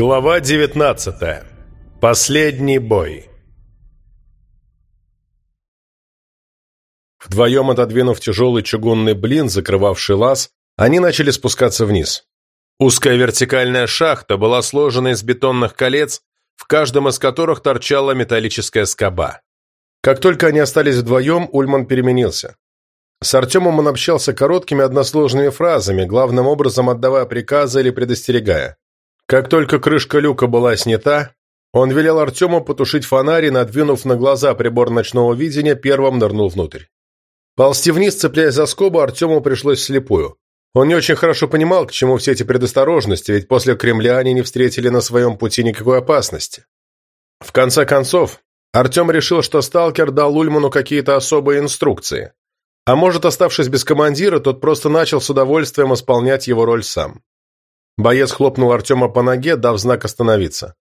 Глава 19. Последний бой. Вдвоем отодвинув тяжелый чугунный блин, закрывавший лаз, они начали спускаться вниз. Узкая вертикальная шахта была сложена из бетонных колец, в каждом из которых торчала металлическая скоба. Как только они остались вдвоем, Ульман переменился. С Артемом он общался короткими односложными фразами, главным образом отдавая приказы или предостерегая. Как только крышка люка была снята, он велел Артему потушить фонарь и, надвинув на глаза прибор ночного видения, первым нырнул внутрь. Ползти вниз, цепляясь за скобу, Артему пришлось слепую. Он не очень хорошо понимал, к чему все эти предосторожности, ведь после Кремля они не встретили на своем пути никакой опасности. В конце концов, Артем решил, что сталкер дал Ульману какие-то особые инструкции. А может, оставшись без командира, тот просто начал с удовольствием исполнять его роль сам. Боец хлопнул Артема по ноге, дав знак остановиться.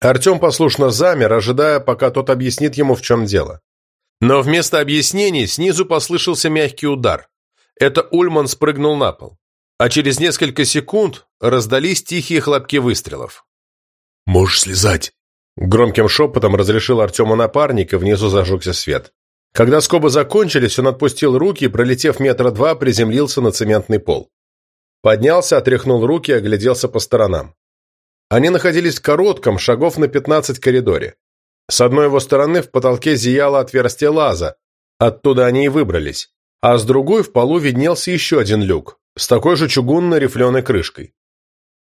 Артем послушно замер, ожидая, пока тот объяснит ему, в чем дело. Но вместо объяснений снизу послышался мягкий удар. Это Ульман спрыгнул на пол. А через несколько секунд раздались тихие хлопки выстрелов. «Можешь слезать!» Громким шепотом разрешил Артему напарник, и внизу зажегся свет. Когда скобы закончились, он отпустил руки и, пролетев метра два, приземлился на цементный пол. Поднялся, отряхнул руки и огляделся по сторонам. Они находились в коротком, шагов на 15 коридоре. С одной его стороны в потолке зияло отверстие лаза, оттуда они и выбрались, а с другой в полу виднелся еще один люк, с такой же чугунной рифленой крышкой.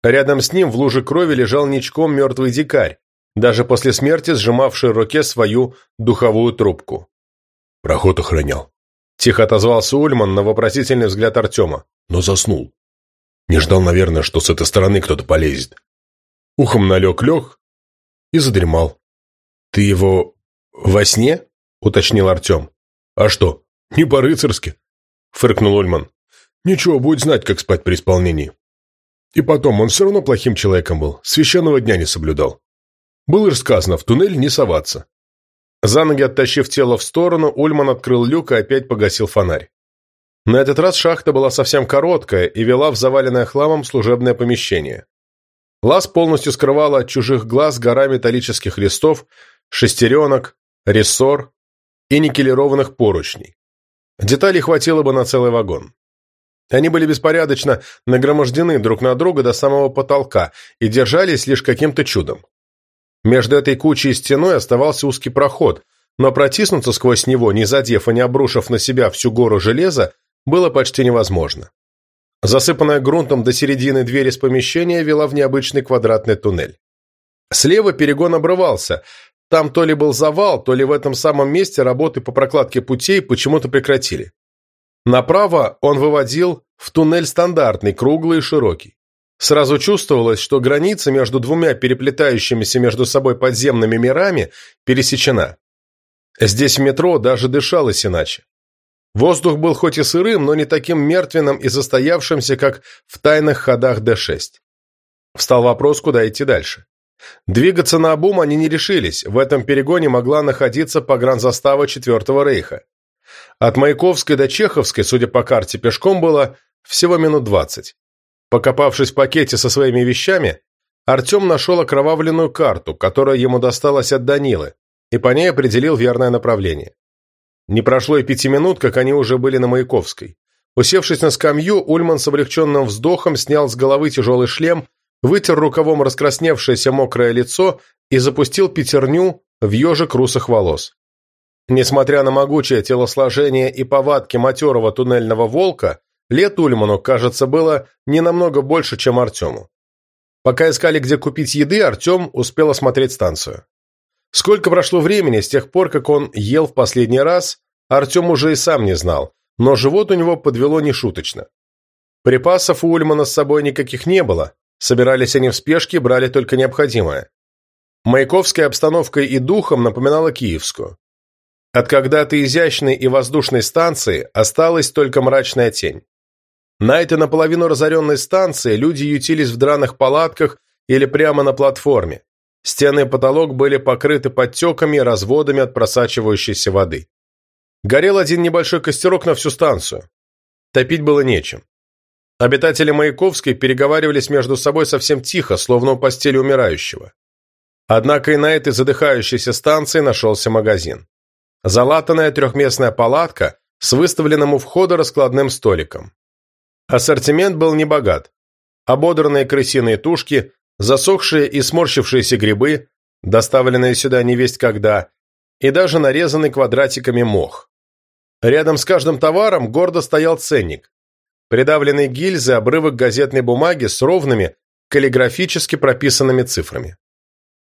Рядом с ним в луже крови лежал ничком мертвый дикарь, даже после смерти сжимавший в руке свою духовую трубку. «Проход охранял», – тихо отозвался Ульман на вопросительный взгляд Артема. «Но заснул. Не ждал, наверное, что с этой стороны кто-то полезет. Ухом налег-лег и задремал. «Ты его во сне?» – уточнил Артем. «А что, не по-рыцарски?» – фыркнул Ульман. «Ничего, будет знать, как спать при исполнении. И потом, он все равно плохим человеком был, священного дня не соблюдал. Было же сказано, в туннель не соваться». За ноги оттащив тело в сторону, Ульман открыл люк и опять погасил фонарь. На этот раз шахта была совсем короткая и вела в заваленное хламом служебное помещение. Лаз полностью скрывала от чужих глаз гора металлических листов, шестеренок, рессор и никелированных поручней. Деталей хватило бы на целый вагон. Они были беспорядочно нагромождены друг на друга до самого потолка и держались лишь каким-то чудом. Между этой кучей и стеной оставался узкий проход, но протиснуться сквозь него, не задев и не обрушив на себя всю гору железа, было почти невозможно. Засыпанная грунтом до середины двери с помещения вела в необычный квадратный туннель. Слева перегон обрывался. Там то ли был завал, то ли в этом самом месте работы по прокладке путей почему-то прекратили. Направо он выводил в туннель стандартный, круглый и широкий. Сразу чувствовалось, что граница между двумя переплетающимися между собой подземными мирами пересечена. Здесь в метро даже дышалось иначе. Воздух был хоть и сырым, но не таким мертвенным и застоявшимся, как в тайных ходах Д-6. Встал вопрос, куда идти дальше. Двигаться на обум они не решились, в этом перегоне могла находиться погранзастава Четвертого Рейха. От Маяковской до Чеховской, судя по карте, пешком было всего минут двадцать. Покопавшись в пакете со своими вещами, Артем нашел окровавленную карту, которая ему досталась от Данилы, и по ней определил верное направление. Не прошло и пяти минут, как они уже были на Маяковской. Усевшись на скамью, Ульман с облегченным вздохом снял с головы тяжелый шлем, вытер рукавом раскрасневшееся мокрое лицо и запустил пятерню в ежик русых волос. Несмотря на могучее телосложение и повадки матерого туннельного волка, лет Ульману, кажется, было не намного больше, чем Артему. Пока искали, где купить еды, Артем успел осмотреть станцию. Сколько прошло времени с тех пор, как он ел в последний раз, Артем уже и сам не знал, но живот у него подвело нешуточно. Припасов у Ульмана с собой никаких не было, собирались они в спешке, брали только необходимое. Маяковская обстановкой и духом напоминала киевскую. От когда-то изящной и воздушной станции осталась только мрачная тень. На этой наполовину разоренной станции люди ютились в драных палатках или прямо на платформе. Стены и потолок были покрыты подтеками и разводами от просачивающейся воды. Горел один небольшой костерок на всю станцию. Топить было нечем. Обитатели Маяковской переговаривались между собой совсем тихо, словно у постели умирающего. Однако и на этой задыхающейся станции нашелся магазин. Залатанная трехместная палатка с выставленным у входа раскладным столиком. Ассортимент был небогат. Ободранные крысиные тушки, засохшие и сморщившиеся грибы, доставленные сюда невесть когда, и даже нарезанный квадратиками мох. Рядом с каждым товаром гордо стоял ценник. Придавленный гильзы обрывок газетной бумаги с ровными, каллиграфически прописанными цифрами.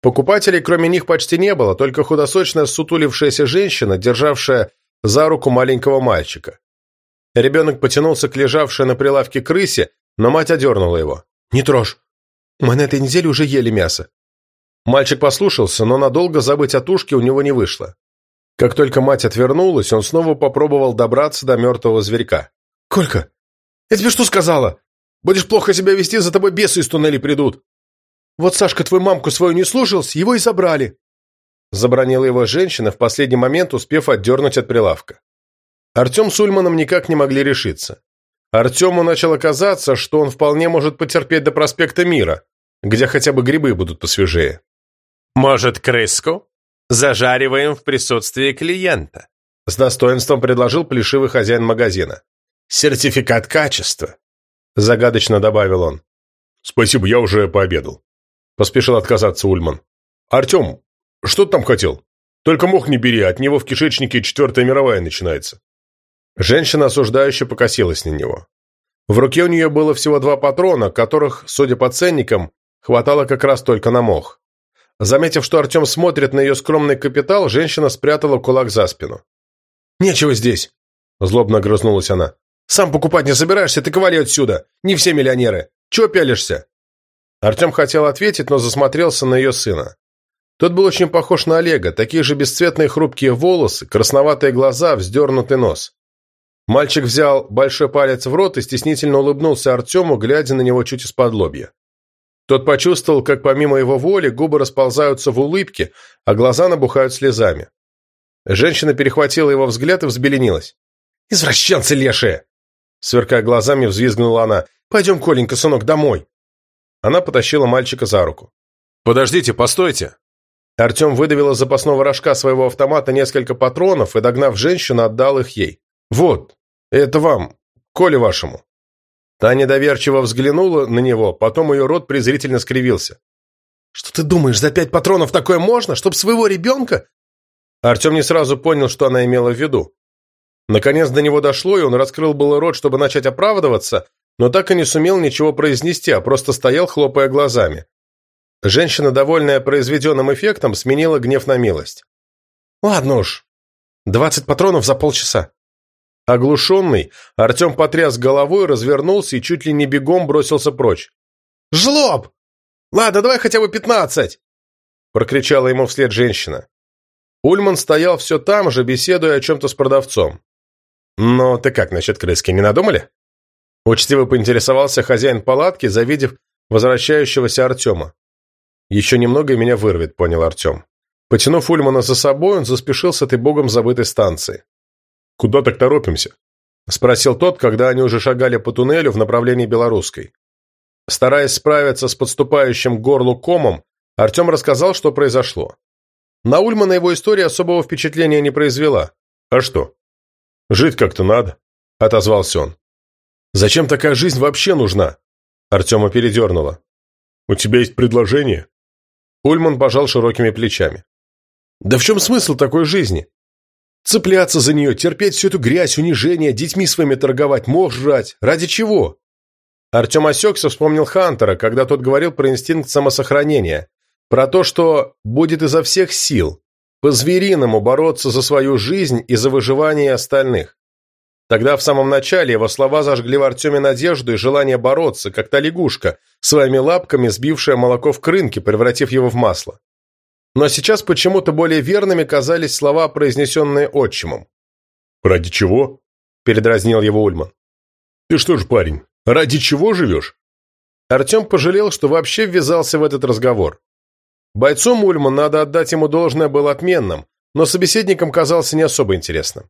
Покупателей кроме них почти не было, только худосочная сутулившаяся женщина, державшая за руку маленького мальчика. Ребенок потянулся к лежавшей на прилавке крысе, но мать одернула его. «Не трожь! Мы на этой неделе уже ели мясо». Мальчик послушался, но надолго забыть о тушке у него не вышло. Как только мать отвернулась, он снова попробовал добраться до мертвого зверька. «Колька, я тебе что сказала? Будешь плохо себя вести, за тобой бесы из туннелей придут. Вот Сашка твою мамку свою не слушался, его и забрали». Забронила его женщина, в последний момент успев отдернуть от прилавка. Артем с Ульманом никак не могли решиться. Артему начало казаться, что он вполне может потерпеть до проспекта Мира, где хотя бы грибы будут посвежее. «Может, крыску? Зажариваем в присутствии клиента», с достоинством предложил плешивый хозяин магазина. «Сертификат качества», загадочно добавил он. «Спасибо, я уже пообедал», поспешил отказаться Ульман. «Артем, что ты там хотел? Только мох не бери, от него в кишечнике четвертая мировая начинается». Женщина осуждающе покосилась на него. В руке у нее было всего два патрона, которых, судя по ценникам, хватало как раз только на мох. Заметив, что Артем смотрит на ее скромный капитал, женщина спрятала кулак за спину. «Нечего здесь!» – злобно грызнулась она. «Сам покупать не собираешься, ты вали отсюда! Не все миллионеры! Чего пялишься?» Артем хотел ответить, но засмотрелся на ее сына. Тот был очень похож на Олега, такие же бесцветные хрупкие волосы, красноватые глаза, вздернутый нос. Мальчик взял большой палец в рот и стеснительно улыбнулся Артему, глядя на него чуть из-под лобья. Тот почувствовал, как помимо его воли губы расползаются в улыбке, а глаза набухают слезами. Женщина перехватила его взгляд и взбеленилась. «Извращенцы лешие!» Сверкая глазами, взвизгнула она. «Пойдем, Коленька, сынок, домой!» Она потащила мальчика за руку. «Подождите, постойте!» Артем выдавил из запасного рожка своего автомата несколько патронов и, догнав женщину, отдал их ей. «Вот, это вам, Коле вашему». Та недоверчиво взглянула на него, потом ее рот презрительно скривился. «Что ты думаешь, за пять патронов такое можно? Чтоб своего ребенка?» Артем не сразу понял, что она имела в виду. Наконец до него дошло, и он раскрыл было рот, чтобы начать оправдываться, но так и не сумел ничего произнести, а просто стоял, хлопая глазами. Женщина, довольная произведенным эффектом, сменила гнев на милость. «Ладно уж, двадцать патронов за полчаса». Оглушенный, Артем потряс головой, развернулся и чуть ли не бегом бросился прочь. «Жлоб! Ладно, давай хотя бы пятнадцать!» прокричала ему вслед женщина. Ульман стоял все там же, беседуя о чем-то с продавцом. «Ну, ты как насчет крыски, не надумали?» Учтиво поинтересовался хозяин палатки, завидев возвращающегося Артема. «Еще немного и меня вырвет», — понял Артем. Потянув Ульмана за собой, он заспешил с этой богом забытой станции. «Куда так торопимся?» – спросил тот, когда они уже шагали по туннелю в направлении Белорусской. Стараясь справиться с подступающим к горлу комом, Артем рассказал, что произошло. На Ульмана его история особого впечатления не произвела. «А что? Жить как-то надо», – отозвался он. «Зачем такая жизнь вообще нужна?» Артема передернуло. «У тебя есть предложение?» Ульман пожал широкими плечами. «Да в чем смысл такой жизни? Цепляться за нее, терпеть всю эту грязь, унижение, детьми своими торговать, мох жрать. Ради чего? Артем осекся, вспомнил Хантера, когда тот говорил про инстинкт самосохранения. Про то, что будет изо всех сил, по-звериному бороться за свою жизнь и за выживание остальных. Тогда в самом начале его слова зажгли в Артеме надежду и желание бороться, как та лягушка, своими лапками сбившая молоко в крынке, превратив его в масло. Но сейчас почему-то более верными казались слова, произнесенные отчимом. «Ради чего?» – передразнил его Ульман. «Ты что ж, парень, ради чего живешь?» Артем пожалел, что вообще ввязался в этот разговор. Бойцом Ульман, надо отдать ему должное, был отменным, но собеседником казался не особо интересным.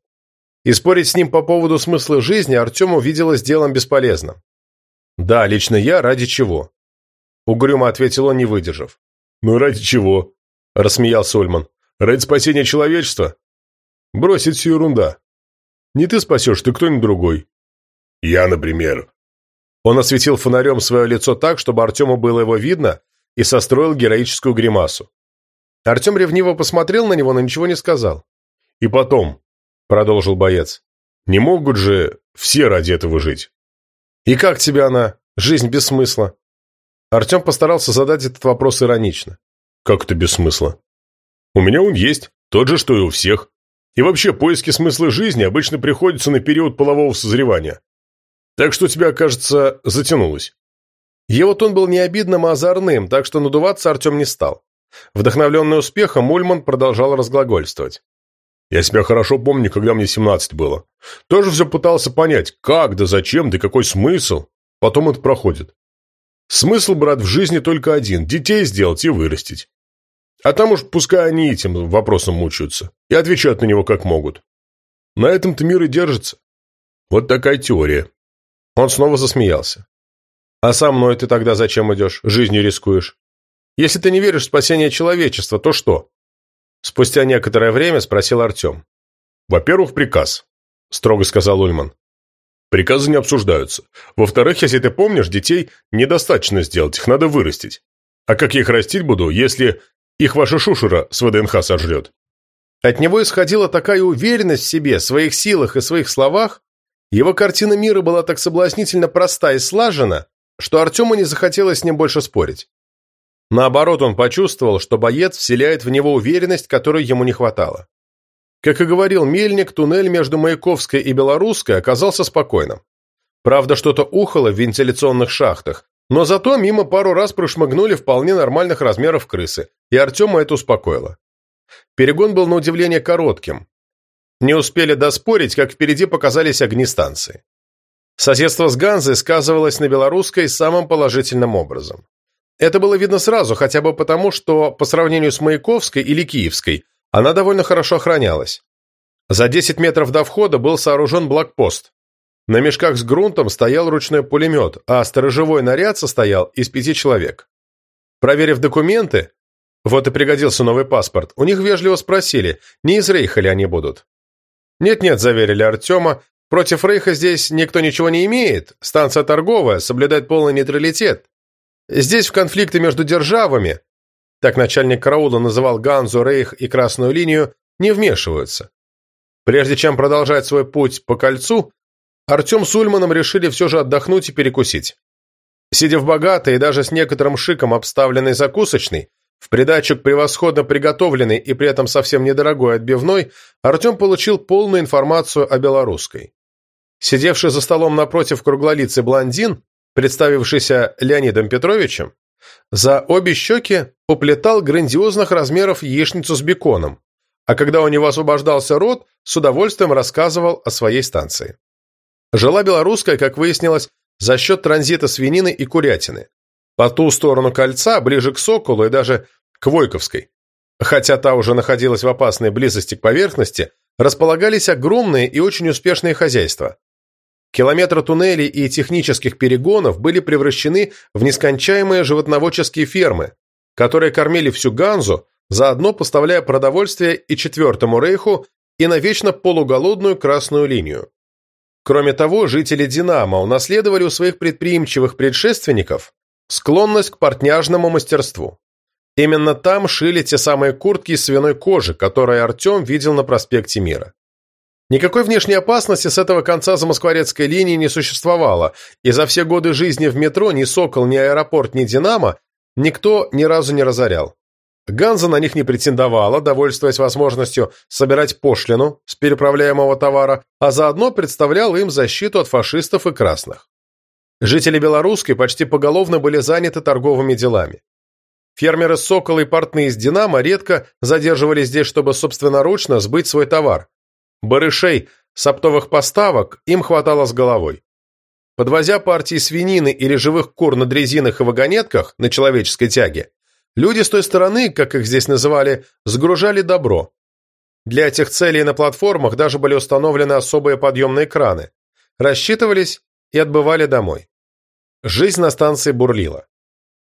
И спорить с ним по поводу смысла жизни Артему виделось делом бесполезным. «Да, лично я ради чего?» Угрюмо ответил он, не выдержав. «Ну ради чего?» – рассмеялся Ульман. «Ради спасения человечества?» «Бросить всю ерунда. Не ты спасешь, ты кто-нибудь другой». «Я, например». Он осветил фонарем свое лицо так, чтобы Артему было его видно, и состроил героическую гримасу. Артем ревниво посмотрел на него, но ничего не сказал. «И потом», — продолжил боец, — «не могут же все ради этого жить». «И как тебе она? Жизнь без смысла?» Артем постарался задать этот вопрос иронично. «Как это без смысла?» «У меня он есть, тот же, что и у всех. И вообще, поиски смысла жизни обычно приходятся на период полового созревания. Так что у тебя, кажется, затянулось». Его тон был не обидным, а озорным, так что надуваться Артем не стал. Вдохновленный успехом, Мульман продолжал разглагольствовать. «Я себя хорошо помню, когда мне 17 было. Тоже все пытался понять, как, да зачем, да какой смысл. Потом это проходит. Смысл, брат, в жизни только один – детей сделать и вырастить. А там уж пускай они этим вопросом мучаются и отвечают на него как могут. На этом-то мир и держится. Вот такая теория». Он снова засмеялся. «А со мной ты тогда зачем идешь? Жизнью рискуешь? Если ты не веришь в спасение человечества, то что?» Спустя некоторое время спросил Артем. «Во-первых, приказ», – строго сказал Ульман. «Приказы не обсуждаются. Во-вторых, если ты помнишь, детей недостаточно сделать, их надо вырастить. А как я их растить буду, если их ваша шушера с ВДНХ сожрет?» От него исходила такая уверенность в себе, своих силах и своих словах, его картина мира была так соблазнительно проста и слажена, что Артему не захотелось с ним больше спорить. Наоборот, он почувствовал, что боец вселяет в него уверенность, которой ему не хватало. Как и говорил Мельник, туннель между Маяковской и Белорусской оказался спокойным. Правда, что-то ухало в вентиляционных шахтах, но зато мимо пару раз прошмыгнули вполне нормальных размеров крысы, и Артема это успокоило. Перегон был на удивление коротким. Не успели доспорить, как впереди показались огни станции. Соседство с Ганзой сказывалось на Белорусской самым положительным образом. Это было видно сразу, хотя бы потому, что по сравнению с Маяковской или Киевской она довольно хорошо охранялась. За 10 метров до входа был сооружен блокпост. На мешках с грунтом стоял ручной пулемет, а сторожевой наряд состоял из пяти человек. Проверив документы, вот и пригодился новый паспорт, у них вежливо спросили, не из Рейха ли они будут. «Нет-нет», – заверили Артема, – «против Рейха здесь никто ничего не имеет, станция торговая, соблюдает полный нейтралитет, Здесь в конфликты между державами, так начальник караула называл Ганзу, Рейх и Красную линию, не вмешиваются. Прежде чем продолжать свой путь по кольцу, Артем с Ульманом решили все же отдохнуть и перекусить. Сидя в богатой и даже с некоторым шиком обставленной закусочной, в придачу к превосходно приготовленной и при этом совсем недорогой отбивной, Артем получил полную информацию о белорусской. Сидевший за столом напротив круглолицый блондин представившийся Леонидом Петровичем, за обе щеки уплетал грандиозных размеров яичницу с беконом, а когда у него освобождался рот, с удовольствием рассказывал о своей станции. Жила белорусская, как выяснилось, за счет транзита свинины и курятины. По ту сторону кольца, ближе к Соколу и даже к Войковской. Хотя та уже находилась в опасной близости к поверхности, располагались огромные и очень успешные хозяйства. Километры туннелей и технических перегонов были превращены в нескончаемые животноводческие фермы, которые кормили всю Ганзу, заодно поставляя продовольствие и Четвертому Рейху, и на вечно полуголодную Красную линию. Кроме того, жители Динамо унаследовали у своих предприимчивых предшественников склонность к портняжному мастерству. Именно там шили те самые куртки из свиной кожи, которые Артем видел на проспекте Мира. Никакой внешней опасности с этого конца замоскворецкой линии не существовало, и за все годы жизни в метро ни «Сокол», ни «Аэропорт», ни «Динамо» никто ни разу не разорял. Ганза на них не претендовала, довольствуясь возможностью собирать пошлину с переправляемого товара, а заодно представляла им защиту от фашистов и красных. Жители Белорусской почти поголовно были заняты торговыми делами. Фермеры «Сокола» и портные из «Динамо» редко задерживались здесь, чтобы собственноручно сбыть свой товар, Барышей с оптовых поставок им хватало с головой. Подвозя партии свинины или живых кур на дрезинах и вагонетках на человеческой тяге, люди с той стороны, как их здесь называли, сгружали добро. Для этих целей на платформах даже были установлены особые подъемные краны, рассчитывались и отбывали домой. Жизнь на станции бурлила.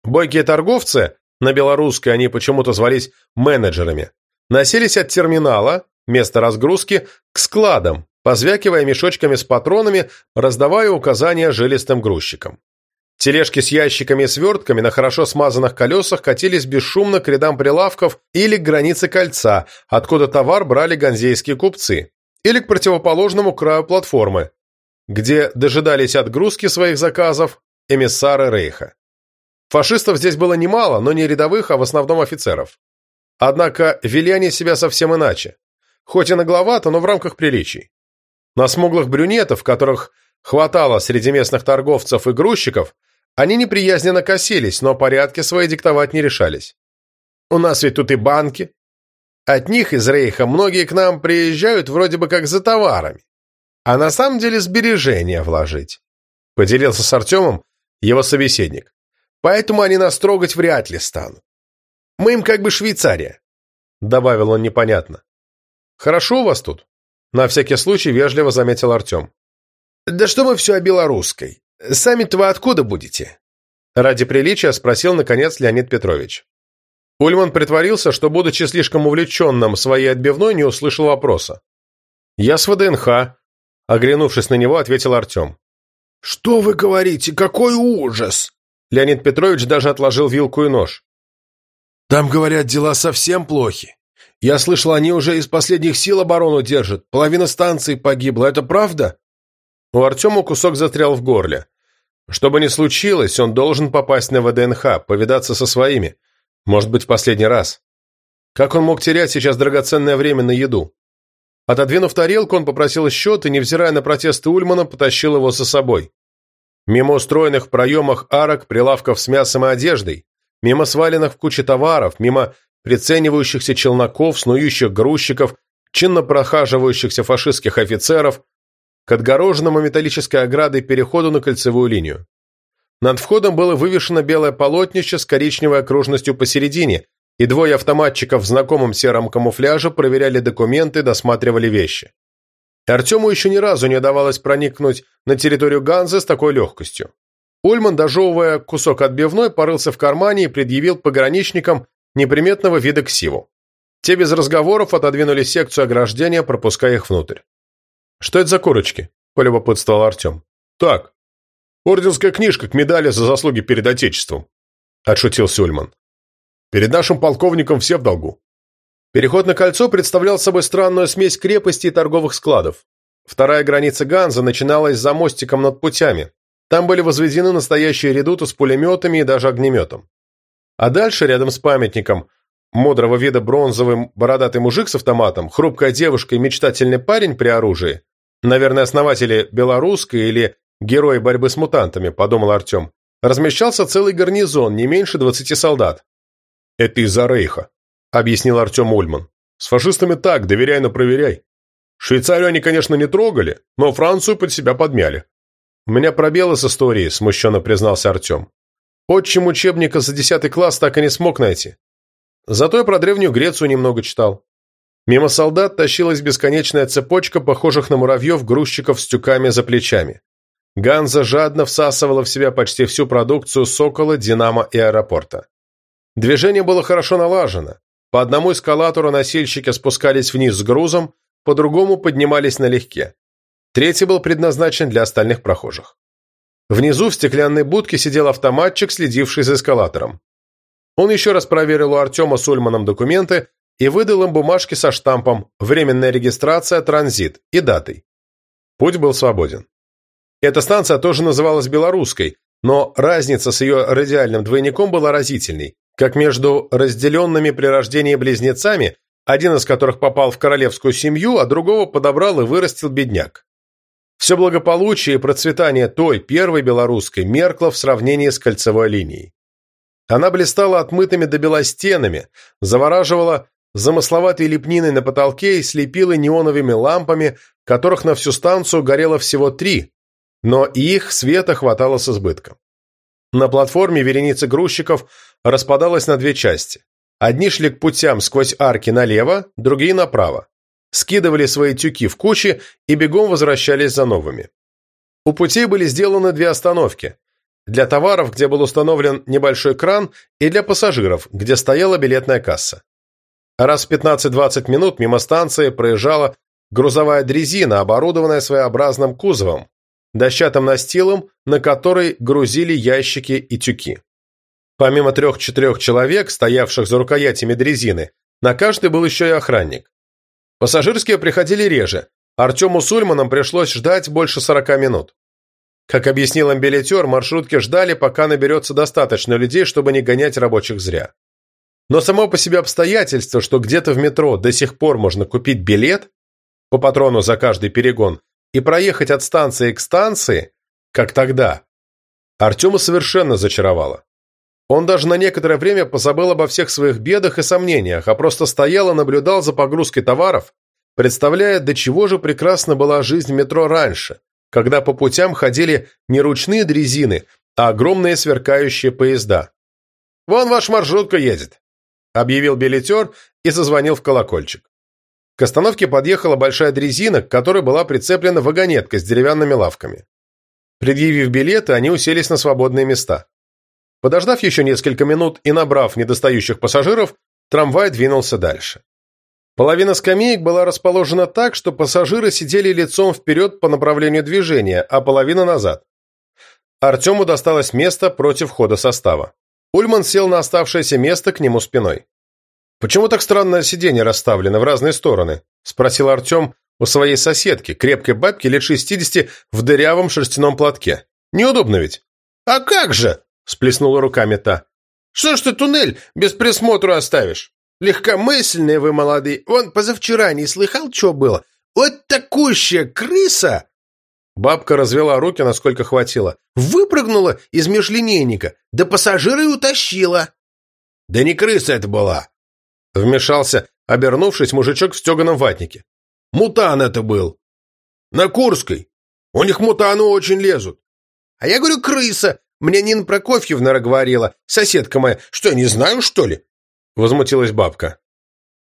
Бойкие торговцы, на белорусской они почему-то звались менеджерами, носились от терминала, места разгрузки, к складам, позвякивая мешочками с патронами, раздавая указания жилистым грузчикам. Тележки с ящиками и свертками на хорошо смазанных колесах катились бесшумно к рядам прилавков или к границе кольца, откуда товар брали ганзейские купцы, или к противоположному краю платформы, где дожидались отгрузки своих заказов эмиссары Рейха. Фашистов здесь было немало, но не рядовых, а в основном офицеров. Однако вели они себя совсем иначе. Хоть и нагловато, но в рамках приличий. На смуглых брюнетов, которых хватало среди местных торговцев и грузчиков, они неприязненно косились, но порядки свои диктовать не решались. У нас ведь тут и банки. От них из Рейха многие к нам приезжают вроде бы как за товарами. А на самом деле сбережения вложить. Поделился с Артемом его собеседник. Поэтому они нас трогать вряд ли станут. Мы им как бы Швейцария. Добавил он непонятно. Хорошо у вас тут? На всякий случай вежливо заметил Артем. Да что мы все о белорусской. «Сами-то вы откуда будете?» Ради приличия спросил, наконец, Леонид Петрович. Ульман притворился, что, будучи слишком увлеченным своей отбивной, не услышал вопроса. «Я с ВДНХ», — оглянувшись на него, ответил Артем. «Что вы говорите? Какой ужас!» Леонид Петрович даже отложил вилку и нож. «Там, говорят, дела совсем плохи. Я слышал, они уже из последних сил оборону держат. Половина станции погибла. Это правда?» У Артема кусок застрял в горле. Что бы ни случилось, он должен попасть на ВДНХ, повидаться со своими. Может быть, в последний раз. Как он мог терять сейчас драгоценное время на еду? Отодвинув тарелку, он попросил счет и, невзирая на протесты Ульмана, потащил его со собой. Мимо устроенных в проемах арок, прилавков с мясом и одеждой, мимо сваленных в куче товаров, мимо приценивающихся челноков, снующих грузчиков, чинно прохаживающихся фашистских офицеров, к отгороженному металлической оградой переходу на кольцевую линию. Над входом было вывешено белое полотнище с коричневой окружностью посередине, и двое автоматчиков в знакомом сером камуфляже проверяли документы, досматривали вещи. Артему еще ни разу не удавалось проникнуть на территорию Ганзы с такой легкостью. Ульман, дожевывая кусок отбивной, порылся в кармане и предъявил пограничникам неприметного вида ксиву. Те без разговоров отодвинули секцию ограждения, пропуская их внутрь. «Что это за корочки?» – полюбопытствовал Артем. «Так, орденская книжка к медали за заслуги перед Отечеством», – отшутился Ульман. «Перед нашим полковником все в долгу». Переход на кольцо представлял собой странную смесь крепости и торговых складов. Вторая граница Ганза начиналась за мостиком над путями. Там были возведены настоящие редуты с пулеметами и даже огнеметом. А дальше, рядом с памятником, мудрого вида бронзовый бородатый мужик с автоматом, хрупкая девушка и мечтательный парень при оружии, Наверное, основатели белорусской или герои борьбы с мутантами, подумал Артем. Размещался целый гарнизон, не меньше двадцати солдат. Это из-за Рейха, объяснил Артем Ульман. С фашистами так, доверяй, но проверяй. Швейцарию они, конечно, не трогали, но Францию под себя подмяли. У меня пробелы с историей, смущенно признался Артем. Отчим учебника за десятый класс так и не смог найти. Зато я про Древнюю Грецию немного читал. Мимо солдат тащилась бесконечная цепочка похожих на муравьев грузчиков с тюками за плечами. Ганза жадно всасывала в себя почти всю продукцию «Сокола», «Динамо» и аэропорта. Движение было хорошо налажено. По одному эскалатору носильщики спускались вниз с грузом, по другому поднимались налегке. Третий был предназначен для остальных прохожих. Внизу в стеклянной будке сидел автоматчик, следивший за эскалатором. Он еще раз проверил у Артема с Ульманом документы, и выдал им бумажки со штампом «Временная регистрация, транзит» и датой. Путь был свободен. Эта станция тоже называлась «Белорусской», но разница с ее радиальным двойником была разительной, как между разделенными при рождении близнецами, один из которых попал в королевскую семью, а другого подобрал и вырастил бедняк. Все благополучие и процветание той, первой белорусской, меркло в сравнении с кольцевой линией. Она блистала отмытыми до бела завораживала замысловатой лепниной на потолке и слепила неоновыми лампами, которых на всю станцию горело всего три, но их света хватало с избытком. На платформе вереница грузчиков распадалась на две части. Одни шли к путям сквозь арки налево, другие направо. Скидывали свои тюки в кучи и бегом возвращались за новыми. У путей были сделаны две остановки. Для товаров, где был установлен небольшой кран, и для пассажиров, где стояла билетная касса. Раз в 15-20 минут мимо станции проезжала грузовая дрезина, оборудованная своеобразным кузовом, дощатым настилом, на который грузили ящики и тюки. Помимо трех-четырех человек, стоявших за рукоятями дрезины, на каждый был еще и охранник. Пассажирские приходили реже. Артему с Ульманом пришлось ждать больше 40 минут. Как объяснил им билетер, маршрутки ждали, пока наберется достаточно людей, чтобы не гонять рабочих зря. Но само по себе обстоятельство, что где-то в метро до сих пор можно купить билет по патрону за каждый перегон и проехать от станции к станции, как тогда, Артема совершенно зачаровало. Он даже на некоторое время позабыл обо всех своих бедах и сомнениях, а просто стоял и наблюдал за погрузкой товаров, представляя, до чего же прекрасна была жизнь в метро раньше, когда по путям ходили не ручные дрезины, а огромные сверкающие поезда. «Вон ваш маршрутка едет», — объявил билетер и зазвонил в колокольчик. К остановке подъехала большая дрезина, к которой была прицеплена вагонетка с деревянными лавками. Предъявив билеты, они уселись на свободные места. Подождав еще несколько минут и набрав недостающих пассажиров, трамвай двинулся дальше. Половина скамеек была расположена так, что пассажиры сидели лицом вперед по направлению движения, а половина назад. Артему досталось место против хода состава. Ульман сел на оставшееся место к нему спиной. «Почему так странно сиденье расставлено в разные стороны?» – спросил Артем у своей соседки, крепкой бабки лет шестидесяти в дырявом шерстяном платке. «Неудобно ведь?» «А как же?» Сплеснула руками та. «Что ж ты туннель без присмотра оставишь? Легкомысленные вы, молодые. Он позавчера не слыхал, что было? Вот такущая крыса!» Бабка развела руки, насколько хватило. «Выпрыгнула из межлинейника, да пассажира и утащила!» «Да не крыса это была!» Вмешался, обернувшись, мужичок в стеганом ватнике. «Мутан это был! На Курской! У них мутаны очень лезут!» «А я говорю, крыса! Мне Нина Прокофьевна говорила, соседка моя, что не знаю, что ли?» Возмутилась бабка.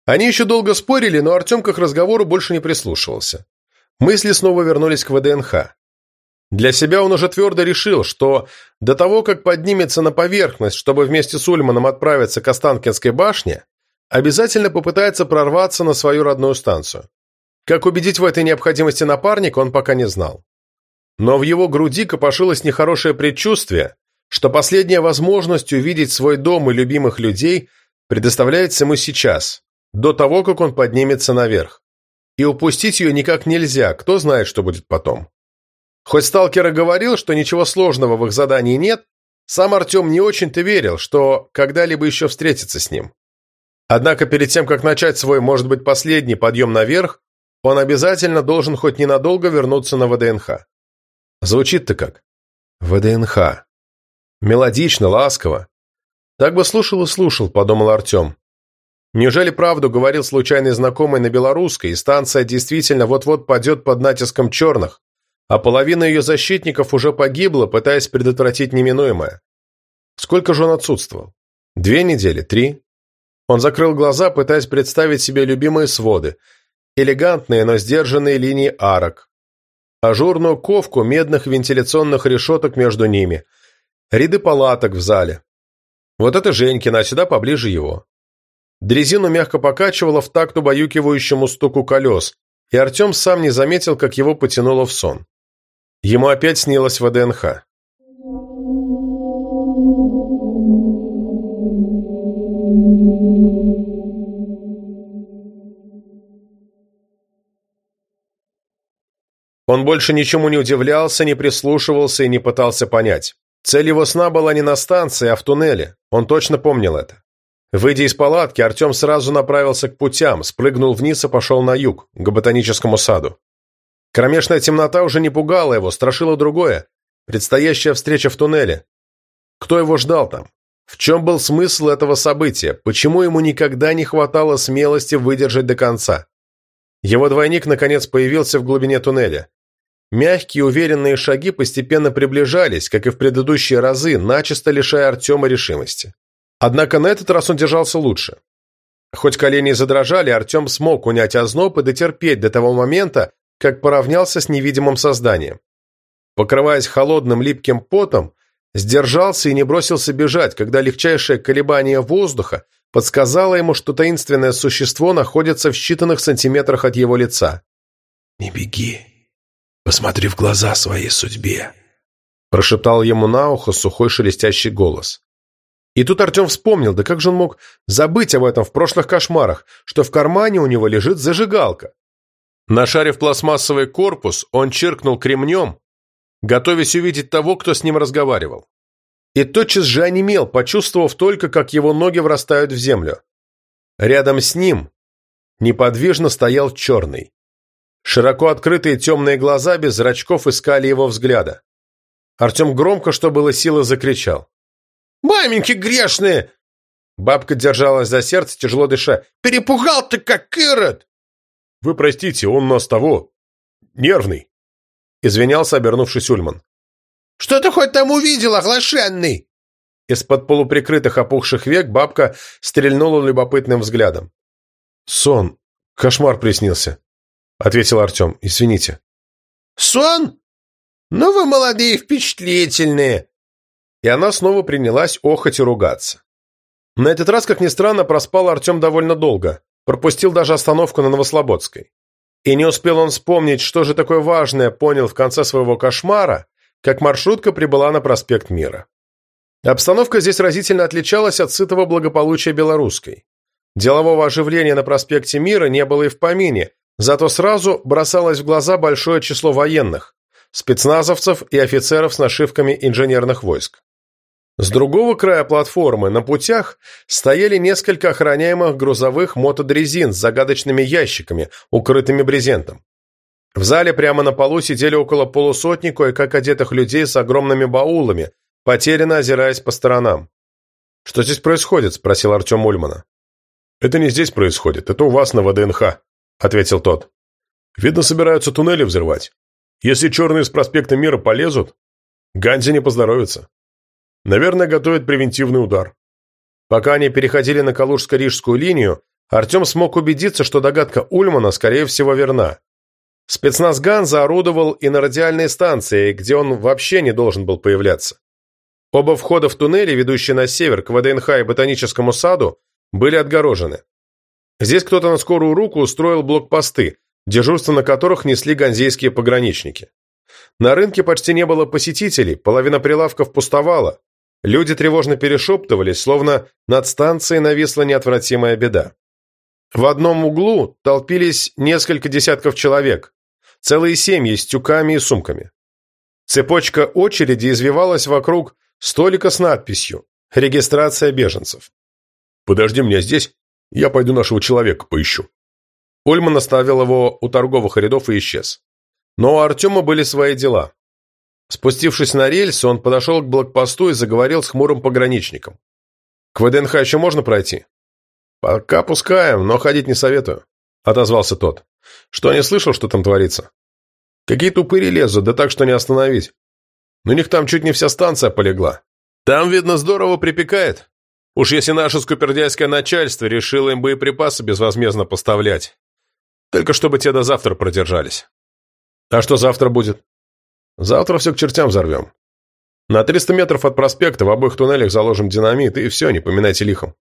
Они еще долго спорили, но Артем к разговору больше не прислушивался. Мысли снова вернулись к ВДНХ. Для себя он уже твердо решил, что до того, как поднимется на поверхность, чтобы вместе с Ульманом отправиться к Останкинской башне, обязательно попытается прорваться на свою родную станцию. Как убедить в этой необходимости напарника, он пока не знал. Но в его груди копошилось нехорошее предчувствие, что последняя возможность увидеть свой дом и любимых людей предоставляется ему сейчас, до того, как он поднимется наверх. И упустить ее никак нельзя, кто знает, что будет потом. Хоть сталкер и говорил, что ничего сложного в их задании нет, сам Артем не очень-то верил, что когда-либо еще встретится с ним. Однако перед тем, как начать свой, может быть, последний подъем наверх, он обязательно должен хоть ненадолго вернуться на ВДНХ. Звучит-то как? ВДНХ. Мелодично, ласково. Так бы слушал и слушал, подумал Артем. Неужели правду говорил случайный знакомый на белорусской, и станция действительно вот-вот падет под натиском черных, а половина ее защитников уже погибла, пытаясь предотвратить неминуемое? Сколько же он отсутствовал? Две недели? Три? Он закрыл глаза, пытаясь представить себе любимые своды, элегантные, но сдержанные линии арок, ажурную ковку медных вентиляционных решеток между ними, ряды палаток в зале. Вот это Женькина, а сюда поближе его. Дрезину мягко покачивало в такт убаюкивающему стуку колес, и Артем сам не заметил, как его потянуло в сон. Ему опять снилось ВДНХ. Он больше ничему не удивлялся, не прислушивался и не пытался понять. Цель его сна была не на станции, а в туннеле. Он точно помнил это. Выйдя из палатки, Артем сразу направился к путям, спрыгнул вниз и пошел на юг, к ботаническому саду. Кромешная темнота уже не пугала его, страшила другое. Предстоящая встреча в туннеле. Кто его ждал там? В чем был смысл этого события? Почему ему никогда не хватало смелости выдержать до конца? Его двойник, наконец, появился в глубине туннеля. Мягкие, уверенные шаги постепенно приближались, как и в предыдущие разы, начисто лишая Артема решимости. Однако на этот раз он держался лучше. Хоть колени задрожали, Артем смог унять озноб и дотерпеть до того момента, как поравнялся с невидимым созданием. Покрываясь холодным липким потом, Сдержался и не бросился бежать, когда легчайшее колебание воздуха подсказало ему, что таинственное существо находится в считанных сантиметрах от его лица. «Не беги. Посмотри в глаза своей судьбе», – прошептал ему на ухо сухой шелестящий голос. И тут Артем вспомнил, да как же он мог забыть об этом в прошлых кошмарах, что в кармане у него лежит зажигалка. Нашарив пластмассовый корпус, он чиркнул кремнем, готовясь увидеть того, кто с ним разговаривал. И тотчас же онемел, почувствовав только, как его ноги врастают в землю. Рядом с ним неподвижно стоял черный. Широко открытые темные глаза без зрачков искали его взгляда. Артем громко, что было силы, закричал. «Маменьки грешные!» Бабка держалась за сердце, тяжело дыша. «Перепугал ты, как Ирод!» «Вы простите, он нас того... нервный!» Извинялся, обернувшись Ульман. «Что ты хоть там увидел, оглашенный?» Из-под полуприкрытых опухших век бабка стрельнула любопытным взглядом. «Сон. Кошмар приснился», — ответил Артем. «Извините». «Сон? Ну вы молодые впечатлительные!» И она снова принялась охоть и ругаться. На этот раз, как ни странно, проспал Артем довольно долго. Пропустил даже остановку на Новослободской. И не успел он вспомнить, что же такое важное понял в конце своего кошмара, как маршрутка прибыла на проспект Мира. Обстановка здесь разительно отличалась от сытого благополучия белорусской. Делового оживления на проспекте Мира не было и в помине, зато сразу бросалось в глаза большое число военных, спецназовцев и офицеров с нашивками инженерных войск. С другого края платформы на путях стояли несколько охраняемых грузовых мотодрезин с загадочными ящиками, укрытыми брезентом. В зале прямо на полу сидели около полусотни кое-как одетых людей с огромными баулами, потерянно озираясь по сторонам. «Что здесь происходит?» – спросил Артем Ульмана. «Это не здесь происходит, это у вас на ВДНХ», – ответил тот. «Видно, собираются туннели взрывать. Если черные с проспекта Мира полезут, Ганзе не поздоровится. Наверное, готовят превентивный удар». Пока они переходили на Калужско-Рижскую линию, Артем смог убедиться, что догадка Ульмана, скорее всего, верна. Спецназ Ганза орудовал и на радиальной станции, где он вообще не должен был появляться. Оба входа в туннели, ведущие на север, к ВДНХ и Ботаническому саду, были отгорожены. Здесь кто-то на скорую руку устроил блокпосты, дежурство на которых несли ганзейские пограничники. На рынке почти не было посетителей, половина прилавков пустовала. Люди тревожно перешептывались, словно над станцией нависла неотвратимая беда. В одном углу толпились несколько десятков человек, целые семьи с тюками и сумками. Цепочка очереди извивалась вокруг столика с надписью «Регистрация беженцев». «Подожди меня здесь, я пойду нашего человека поищу». Ульман оставил его у торговых рядов и исчез. Но у Артема были свои дела. Спустившись на рельсы, он подошел к блокпосту и заговорил с хмурым пограничником. «К ВДНХ еще можно пройти?» «Пока пускаем, но ходить не советую», — отозвался тот. Что, не слышал, что там творится? Какие-то упыри лезут, да так, что не остановить. У них там чуть не вся станция полегла. Там, видно, здорово припекает. Уж если наше скупердяйское начальство решило им боеприпасы безвозмездно поставлять. Только чтобы те до завтра продержались. А что завтра будет? Завтра все к чертям взорвем. На 300 метров от проспекта в обоих туннелях заложим динамит, и все, не поминайте лихом.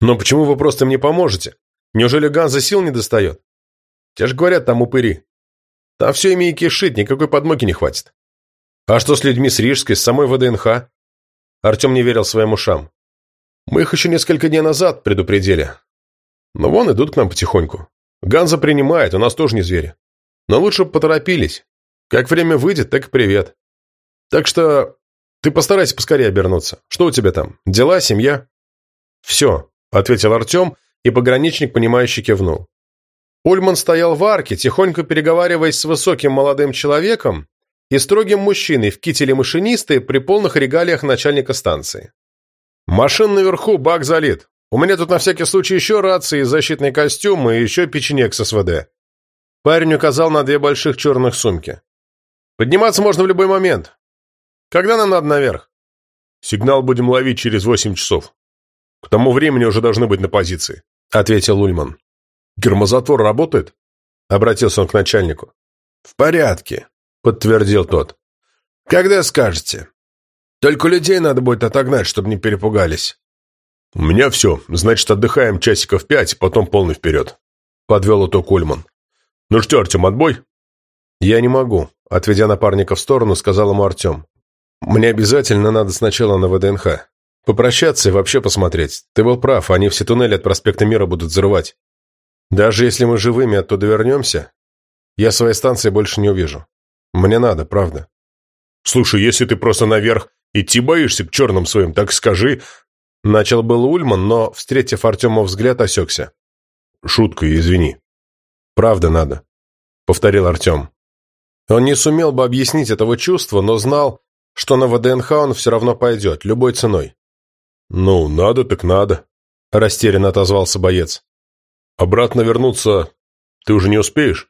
Но почему вы просто мне поможете? Неужели Ганза сил не достает? Те ж говорят, там упыри. Там все ими и кишит, никакой подмоги не хватит. А что с людьми с Рижской, с самой ВДНХ? Артем не верил своим ушам. Мы их еще несколько дней назад предупредили. Но вон идут к нам потихоньку. Ганза принимает, у нас тоже не звери. Но лучше бы поторопились. Как время выйдет, так и привет. Так что ты постарайся поскорее обернуться. Что у тебя там? Дела, семья? Все, ответил Артем, и пограничник, понимающе кивнул. Ульман стоял в арке, тихонько переговариваясь с высоким молодым человеком и строгим мужчиной в кителе машинисты при полных регалиях начальника станции. «Машин наверху, бак залит. У меня тут на всякий случай еще рации, защитный костюм и еще печенек с СВД». Парень указал на две больших черных сумки. «Подниматься можно в любой момент. Когда нам надо наверх?» «Сигнал будем ловить через восемь часов. К тому времени уже должны быть на позиции», — ответил Ульман. «Гермозатвор работает?» — обратился он к начальнику. «В порядке», — подтвердил тот. «Когда скажете?» Только людей надо будет отогнать, чтобы не перепугались». «У меня все. Значит, отдыхаем часиков пять, потом полный вперед», — подвел итог Ульман. «Ну что, Артем, отбой?» «Я не могу», — отведя напарника в сторону, сказал ему Артем. «Мне обязательно надо сначала на ВДНХ. Попрощаться и вообще посмотреть. Ты был прав, они все туннели от проспекта Мира будут взрывать. Даже если мы живыми оттуда вернемся, я своей станции больше не увижу. Мне надо, правда». «Слушай, если ты просто наверх идти боишься к черным своим, так скажи...» Начал был Ульман, но, встретив Артема взгляд, осекся. «Шутка, извини». «Правда надо», — повторил Артем. Он не сумел бы объяснить этого чувства, но знал, что на ВДНХ он все равно пойдет, любой ценой. «Ну, надо так надо», — растерянно отозвался боец. «Обратно вернуться ты уже не успеешь?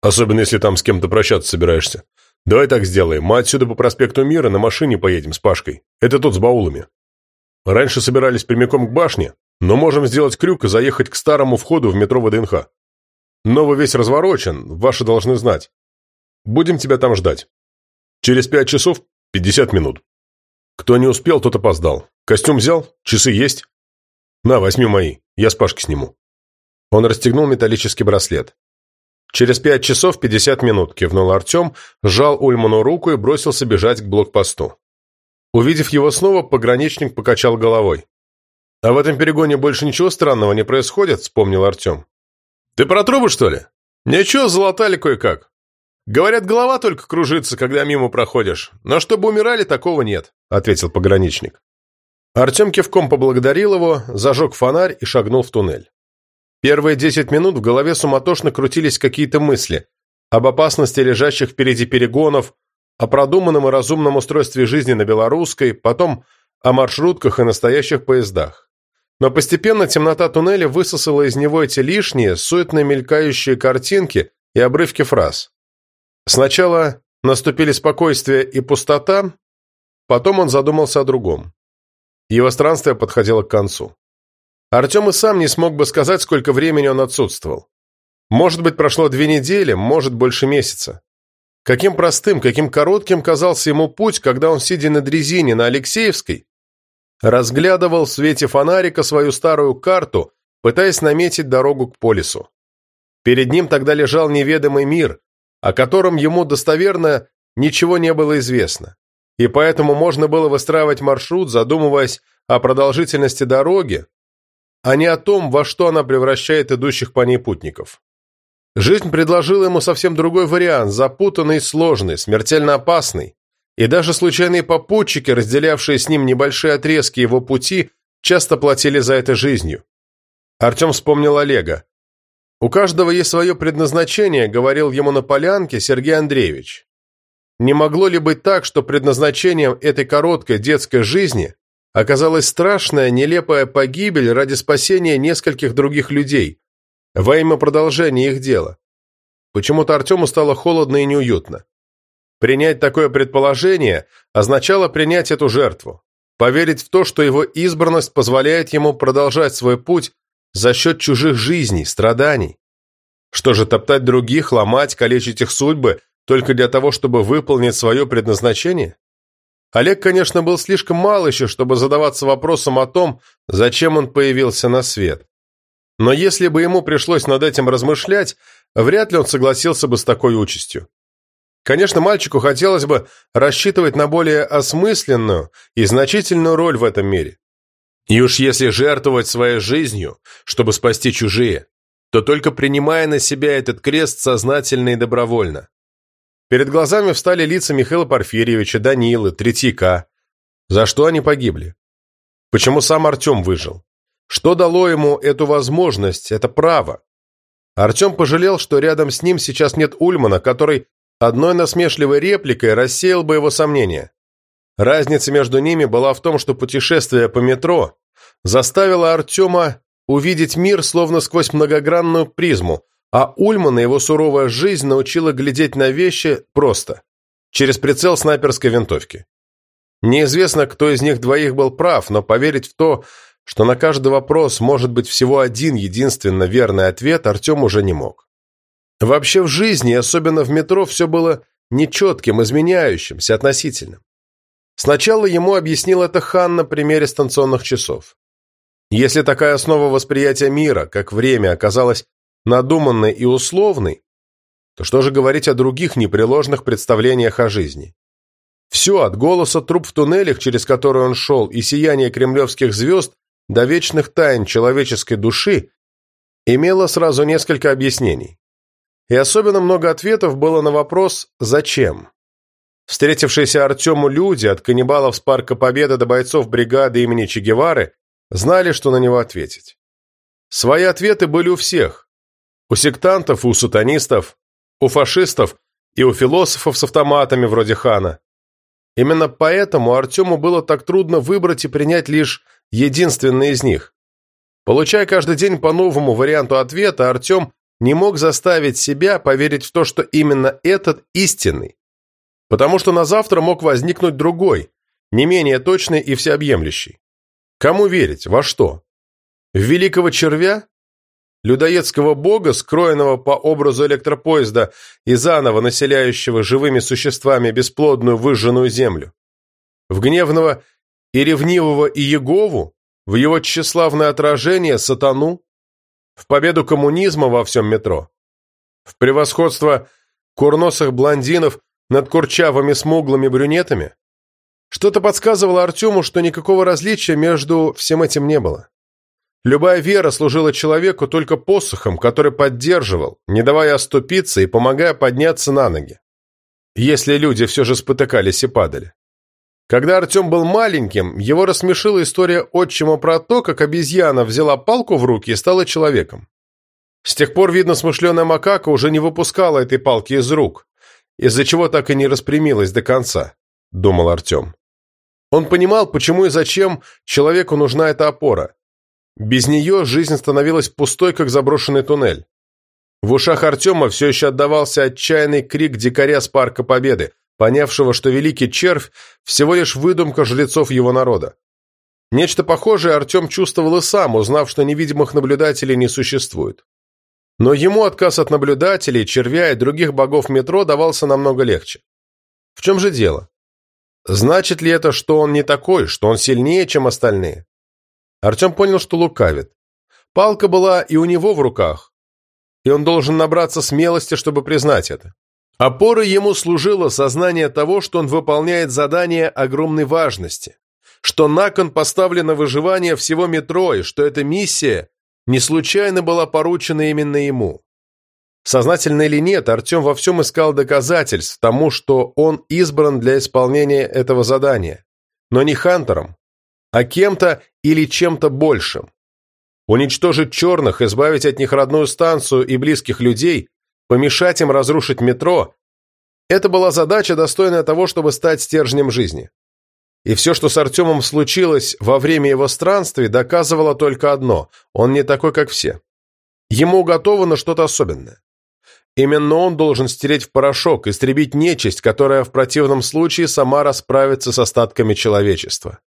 Особенно, если там с кем-то прощаться собираешься. Давай так сделаем. Мы отсюда по проспекту Мира на машине поедем с Пашкой. Это тот с баулами. Раньше собирались прямиком к башне, но можем сделать крюк и заехать к старому входу в метро ВДНХ. Новый весь разворочен, ваши должны знать. Будем тебя там ждать. Через пять часов пятьдесят минут. Кто не успел, тот опоздал. Костюм взял? Часы есть? На, возьми мои, я с Пашки сниму. Он расстегнул металлический браслет. «Через пять часов пятьдесят минут», – кивнул Артем, сжал Ульману руку и бросился бежать к блокпосту. Увидев его снова, пограничник покачал головой. «А в этом перегоне больше ничего странного не происходит?» – вспомнил Артем. «Ты про трубы, что ли? Ничего, залатали кое-как. Говорят, голова только кружится, когда мимо проходишь. Но чтобы умирали, такого нет», – ответил пограничник. Артем кивком поблагодарил его, зажег фонарь и шагнул в туннель. Первые десять минут в голове суматошно крутились какие-то мысли об опасности лежащих впереди перегонов, о продуманном и разумном устройстве жизни на Белорусской, потом о маршрутках и настоящих поездах. Но постепенно темнота туннеля высосала из него эти лишние, суетно мелькающие картинки и обрывки фраз. Сначала наступили спокойствие и пустота, потом он задумался о другом. Его странствие подходило к концу. Артем и сам не смог бы сказать, сколько времени он отсутствовал. Может быть, прошло две недели, может, больше месяца. Каким простым, каким коротким казался ему путь, когда он, сидя на дрезине на Алексеевской, разглядывал в свете фонарика свою старую карту, пытаясь наметить дорогу к полису. Перед ним тогда лежал неведомый мир, о котором ему достоверно ничего не было известно, и поэтому можно было выстраивать маршрут, задумываясь о продолжительности дороги, а не о том, во что она превращает идущих по ней путников. Жизнь предложила ему совсем другой вариант, запутанный, сложный, смертельно опасный, и даже случайные попутчики, разделявшие с ним небольшие отрезки его пути, часто платили за это жизнью. Артем вспомнил Олега. «У каждого есть свое предназначение», — говорил ему на полянке Сергей Андреевич. Не могло ли быть так, что предназначением этой короткой детской жизни оказалась страшная, нелепая погибель ради спасения нескольких других людей, во имя продолжения их дела. Почему-то Артему стало холодно и неуютно. Принять такое предположение означало принять эту жертву, поверить в то, что его избранность позволяет ему продолжать свой путь за счет чужих жизней, страданий. Что же, топтать других, ломать, калечить их судьбы только для того, чтобы выполнить свое предназначение? Олег, конечно, был слишком мал еще, чтобы задаваться вопросом о том, зачем он появился на свет. Но если бы ему пришлось над этим размышлять, вряд ли он согласился бы с такой участью. Конечно, мальчику хотелось бы рассчитывать на более осмысленную и значительную роль в этом мире. И уж если жертвовать своей жизнью, чтобы спасти чужие, то только принимая на себя этот крест сознательно и добровольно. Перед глазами встали лица Михаила Порфирьевича, Данилы, Третьяка. За что они погибли? Почему сам Артем выжил? Что дало ему эту возможность, это право? Артем пожалел, что рядом с ним сейчас нет Ульмана, который одной насмешливой репликой рассеял бы его сомнения. Разница между ними была в том, что путешествие по метро заставило Артема увидеть мир словно сквозь многогранную призму, а Ульмана его суровая жизнь научила глядеть на вещи просто, через прицел снайперской винтовки. Неизвестно, кто из них двоих был прав, но поверить в то, что на каждый вопрос может быть всего один единственно верный ответ, Артем уже не мог. Вообще в жизни, особенно в метро, все было нечетким, изменяющимся, относительным. Сначала ему объяснил это Хан на примере станционных часов. Если такая основа восприятия мира, как время, оказалась надуманной и условной, то что же говорить о других непреложных представлениях о жизни? Все, от голоса труп в туннелях, через который он шел, и сияния кремлевских звезд до вечных тайн человеческой души, имело сразу несколько объяснений. И особенно много ответов было на вопрос «Зачем?». Встретившиеся Артему люди, от каннибалов с Парка Победы до бойцов бригады имени Че Гевары, знали, что на него ответить. Свои ответы были у всех. У сектантов, у сатанистов, у фашистов и у философов с автоматами вроде Хана. Именно поэтому Артему было так трудно выбрать и принять лишь единственный из них. Получая каждый день по новому варианту ответа, Артем не мог заставить себя поверить в то, что именно этот истинный, потому что на завтра мог возникнуть другой, не менее точный и всеобъемлющий. Кому верить? Во что? В великого червя? Людоедского бога, скроенного по образу электропоезда и заново населяющего живыми существами бесплодную выжженную землю? В гневного и ревнивого Иегову? В его тщеславное отражение сатану? В победу коммунизма во всем метро? В превосходство курносых блондинов над курчавыми смуглыми брюнетами? Что-то подсказывало Артему, что никакого различия между всем этим не было. Любая вера служила человеку только посохом, который поддерживал, не давая оступиться и помогая подняться на ноги. Если люди все же спотыкались и падали. Когда Артем был маленьким, его рассмешила история отчима про то, как обезьяна взяла палку в руки и стала человеком. С тех пор, видно, смышленая макака уже не выпускала этой палки из рук, из-за чего так и не распрямилась до конца, думал Артем. Он понимал, почему и зачем человеку нужна эта опора. Без нее жизнь становилась пустой, как заброшенный туннель. В ушах Артема все еще отдавался отчаянный крик дикаря с Парка Победы, понявшего, что великий червь – всего лишь выдумка жрецов его народа. Нечто похожее Артем чувствовал и сам, узнав, что невидимых наблюдателей не существует. Но ему отказ от наблюдателей, червя и других богов метро давался намного легче. В чем же дело? Значит ли это, что он не такой, что он сильнее, чем остальные? Артем понял, что лукавит. Палка была и у него в руках, и он должен набраться смелости, чтобы признать это. Опорой ему служило сознание того, что он выполняет задание огромной важности, что на кон поставлено выживание всего метро, и что эта миссия не случайно была поручена именно ему. Сознательно или нет, Артем во всем искал доказательств тому, что он избран для исполнения этого задания. Но не Хантером, а кем-то или чем-то большим. Уничтожить черных, избавить от них родную станцию и близких людей, помешать им разрушить метро – это была задача, достойная того, чтобы стать стержнем жизни. И все, что с Артемом случилось во время его странствий, доказывало только одно – он не такой, как все. Ему уготовано что-то особенное. Именно он должен стереть в порошок, истребить нечисть, которая в противном случае сама расправится с остатками человечества.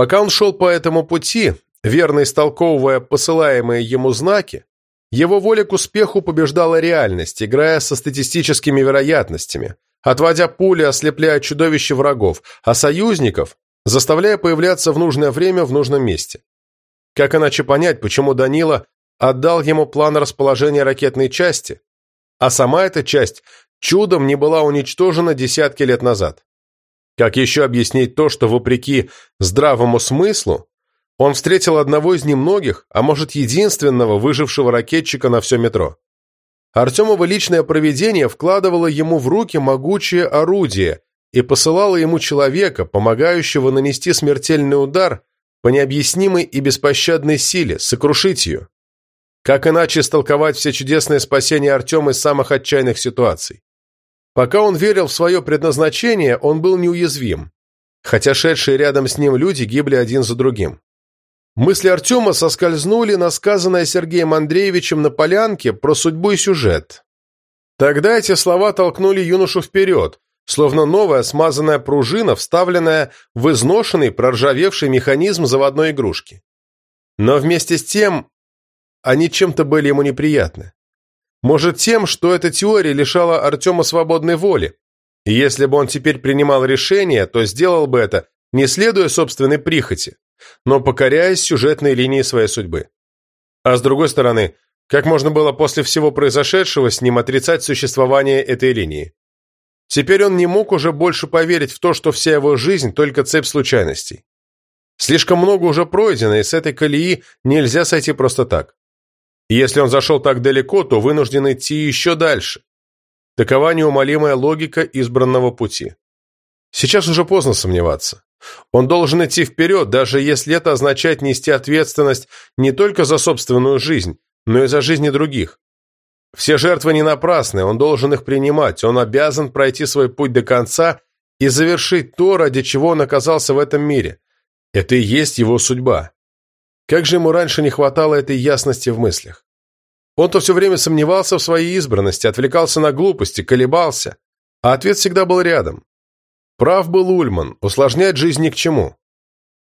Пока он шел по этому пути, верно истолковывая посылаемые ему знаки, его воля к успеху побеждала реальность, играя со статистическими вероятностями, отводя пули, ослепляя чудовища врагов, а союзников заставляя появляться в нужное время в нужном месте. Как иначе понять, почему Данила отдал ему план расположения ракетной части, а сама эта часть чудом не была уничтожена десятки лет назад? Как еще объяснить то, что, вопреки здравому смыслу, он встретил одного из немногих, а может единственного выжившего ракетчика на все метро? Артемово личное провидение вкладывало ему в руки могучее орудие и посылало ему человека, помогающего нанести смертельный удар по необъяснимой и беспощадной силе, сокрушить ее. Как иначе истолковать все чудесные спасения Артема из самых отчаянных ситуаций? Пока он верил в свое предназначение, он был неуязвим, хотя шедшие рядом с ним люди гибли один за другим. Мысли Артема соскользнули на сказанное Сергеем Андреевичем на полянке про судьбу и сюжет. Тогда эти слова толкнули юношу вперед, словно новая смазанная пружина, вставленная в изношенный, проржавевший механизм заводной игрушки. Но вместе с тем они чем-то были ему неприятны. Может, тем, что эта теория лишала Артема свободной воли, И если бы он теперь принимал решение, то сделал бы это, не следуя собственной прихоти, но покоряясь сюжетной линии своей судьбы. А с другой стороны, как можно было после всего произошедшего с ним отрицать существование этой линии? Теперь он не мог уже больше поверить в то, что вся его жизнь – только цепь случайностей. Слишком много уже пройдено, и с этой колеи нельзя сойти просто так. Если он зашел так далеко, то вынужден идти еще дальше. Такова неумолимая логика избранного пути. Сейчас уже поздно сомневаться. Он должен идти вперед, даже если это означает нести ответственность не только за собственную жизнь, но и за жизни других. Все жертвы не напрасны, он должен их принимать, он обязан пройти свой путь до конца и завершить то, ради чего он оказался в этом мире. Это и есть его судьба. Как же ему раньше не хватало этой ясности в мыслях? Он-то все время сомневался в своей избранности, отвлекался на глупости, колебался, а ответ всегда был рядом. Прав был Ульман, усложнять жизнь ни к чему.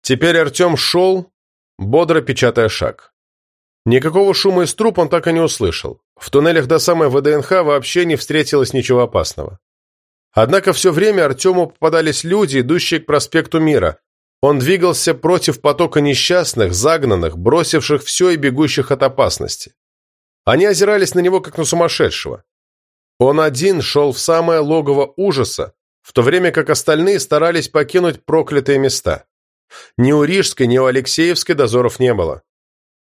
Теперь Артем шел, бодро печатая шаг. Никакого шума из труб он так и не услышал. В туннелях до самой ВДНХ вообще не встретилось ничего опасного. Однако все время Артему попадались люди, идущие к проспекту Мира. Он двигался против потока несчастных, загнанных, бросивших все и бегущих от опасности. Они озирались на него, как на сумасшедшего. Он один шел в самое логово ужаса, в то время как остальные старались покинуть проклятые места. Ни у Рижской, ни у Алексеевской дозоров не было.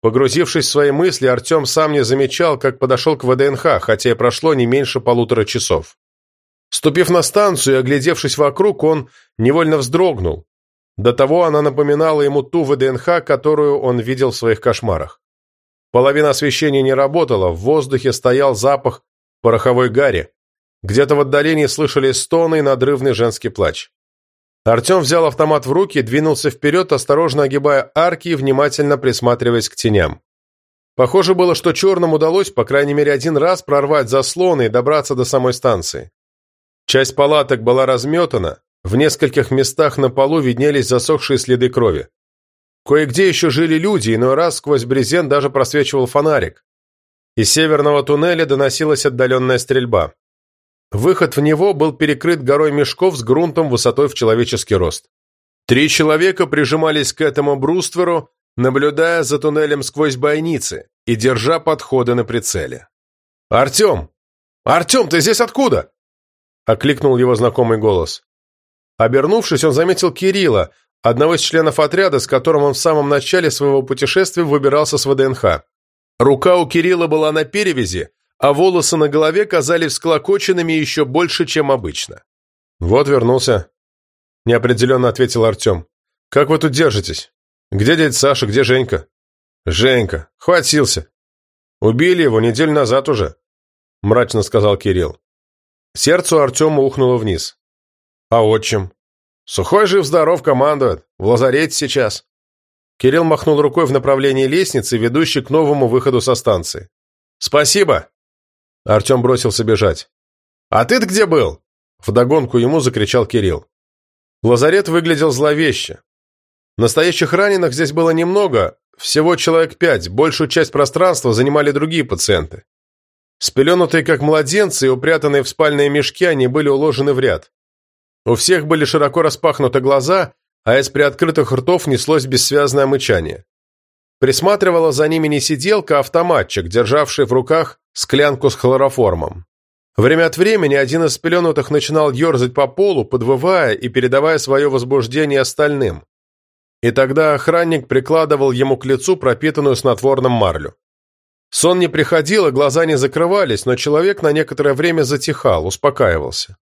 Погрузившись в свои мысли, Артем сам не замечал, как подошел к ВДНХ, хотя и прошло не меньше полутора часов. Ступив на станцию и оглядевшись вокруг, он невольно вздрогнул. До того она напоминала ему ту ВДНХ, которую он видел в своих кошмарах. Половина освещения не работала, в воздухе стоял запах пороховой гари. Где-то в отдалении слышались стоны и надрывный женский плач. Артем взял автомат в руки и двинулся вперед, осторожно огибая арки и внимательно присматриваясь к теням. Похоже было, что черным удалось, по крайней мере, один раз прорвать заслоны и добраться до самой станции. Часть палаток была разметана, в нескольких местах на полу виднелись засохшие следы крови. Кое-где еще жили люди, иной раз сквозь брезент даже просвечивал фонарик. Из северного туннеля доносилась отдаленная стрельба. Выход в него был перекрыт горой мешков с грунтом высотой в человеческий рост. Три человека прижимались к этому брустверу, наблюдая за туннелем сквозь бойницы и держа подходы на прицеле. «Артем! Артем, ты здесь откуда?» — окликнул его знакомый голос. Обернувшись, он заметил Кирилла, одного из членов отряда, с которым он в самом начале своего путешествия выбирался с ВДНХ. Рука у Кирилла была на перевязи, а волосы на голове казались склокоченными еще больше, чем обычно. «Вот вернулся», — неопределенно ответил Артем. «Как вы тут держитесь? Где дядя Саша, где Женька?» «Женька, хватился. Убили его неделю назад уже», — мрачно сказал Кирилл. Сердце Артема ухнуло вниз. «А отчим?» «Сухой жив-здоров командует. В лазарете сейчас». Кирилл махнул рукой в направлении лестницы, ведущей к новому выходу со станции. «Спасибо!» Артем бросился бежать. «А ты-то где был?» Вдогонку ему закричал Кирилл. Лазарет выглядел зловеще. Настоящих раненых здесь было немного, всего человек пять, большую часть пространства занимали другие пациенты. Спеленутые как младенцы и упрятанные в спальные мешки, они были уложены в ряд. У всех были широко распахнуты глаза, а из приоткрытых ртов неслось бессвязное мычание. Присматривала за ними не сиделка, а автоматчик, державший в руках склянку с хлороформом. Время от времени один из спеленутых начинал ерзать по полу, подвывая и передавая свое возбуждение остальным. И тогда охранник прикладывал ему к лицу пропитанную снотворным марлю. Сон не приходил, и глаза не закрывались, но человек на некоторое время затихал, успокаивался.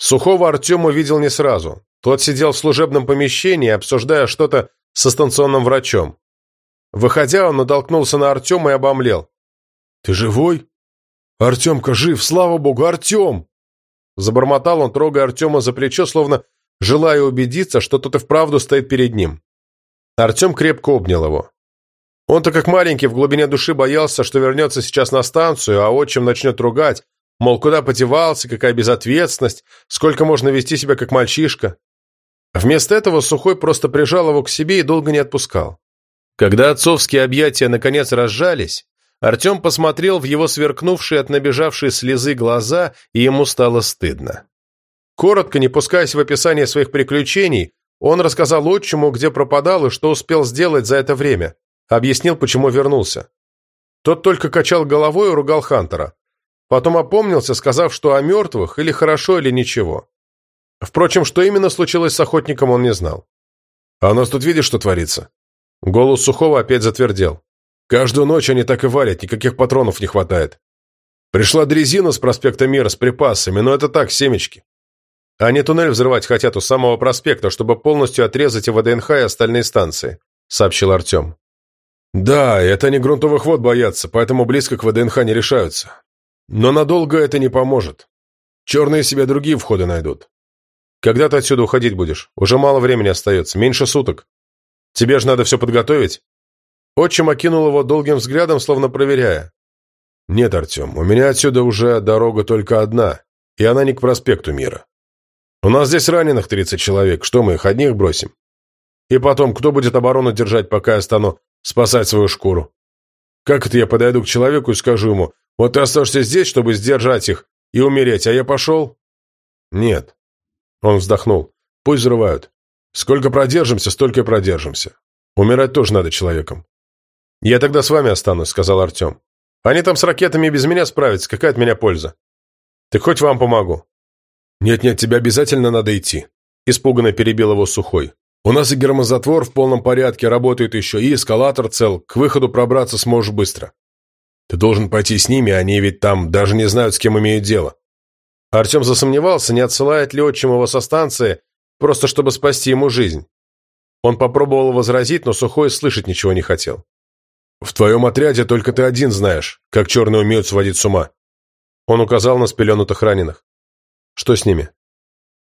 Сухого Артем увидел не сразу. Тот сидел в служебном помещении, обсуждая что-то со станционным врачом. Выходя, он натолкнулся на Артема и обомлел. «Ты живой?» «Артемка жив, слава богу, Артем!» Забормотал он, трогая Артема за плечо, словно желая убедиться, что тот и вправду стоит перед ним. Артем крепко обнял его. Он-то как маленький в глубине души боялся, что вернется сейчас на станцию, а отчим начнет ругать, мол, куда подевался, какая безответственность, сколько можно вести себя как мальчишка. Вместо этого Сухой просто прижал его к себе и долго не отпускал. Когда отцовские объятия наконец разжались, Артем посмотрел в его сверкнувшие от набежавшей слезы глаза, и ему стало стыдно. Коротко, не пускаясь в описание своих приключений, он рассказал отчиму, где пропадал и что успел сделать за это время. Объяснил, почему вернулся. Тот только качал головой и ругал Хантера. Потом опомнился, сказав, что о мертвых или хорошо, или ничего. Впрочем, что именно случилось с охотником, он не знал. «А у нас тут видишь, что творится?» Голос Сухого опять затвердел. «Каждую ночь они так и валят, никаких патронов не хватает. Пришла дрезина с проспекта Мира с припасами, но это так, семечки. Они туннель взрывать хотят у самого проспекта, чтобы полностью отрезать и ВДНХ, и остальные станции», — сообщил Артем. «Да, это они грунтовых вод боятся, поэтому близко к ВДНХ не решаются. Но надолго это не поможет. Черные себе другие входы найдут. Когда ты отсюда уходить будешь? Уже мало времени остается, меньше суток. Тебе же надо все подготовить». Отчим окинул его долгим взглядом, словно проверяя. «Нет, Артем, у меня отсюда уже дорога только одна, и она не к проспекту Мира. У нас здесь раненых 30 человек, что мы их одних бросим? И потом, кто будет оборону держать, пока я стану спасать свою шкуру? Как это я подойду к человеку и скажу ему, вот ты останешься здесь, чтобы сдержать их и умереть, а я пошел? Нет. Он вздохнул. Пусть взрывают. Сколько продержимся, столько и продержимся. Умирать тоже надо человеком. Я тогда с вами останусь, сказал Артем. Они там с ракетами без меня справятся, какая от меня польза? Так хоть вам помогу». «Нет-нет, тебе обязательно надо идти», – испуганно перебил его Сухой. «У нас и гермозатвор в полном порядке, работает еще, и эскалатор цел, к выходу пробраться сможешь быстро. Ты должен пойти с ними, они ведь там даже не знают, с кем имеют дело». Артем засомневался, не отсылает ли отчим его со станции, просто чтобы спасти ему жизнь. Он попробовал возразить, но Сухой слышать ничего не хотел. «В твоем отряде только ты один знаешь, как черные умеют сводить с ума». Он указал на спеленутых раненых. «Что с ними?»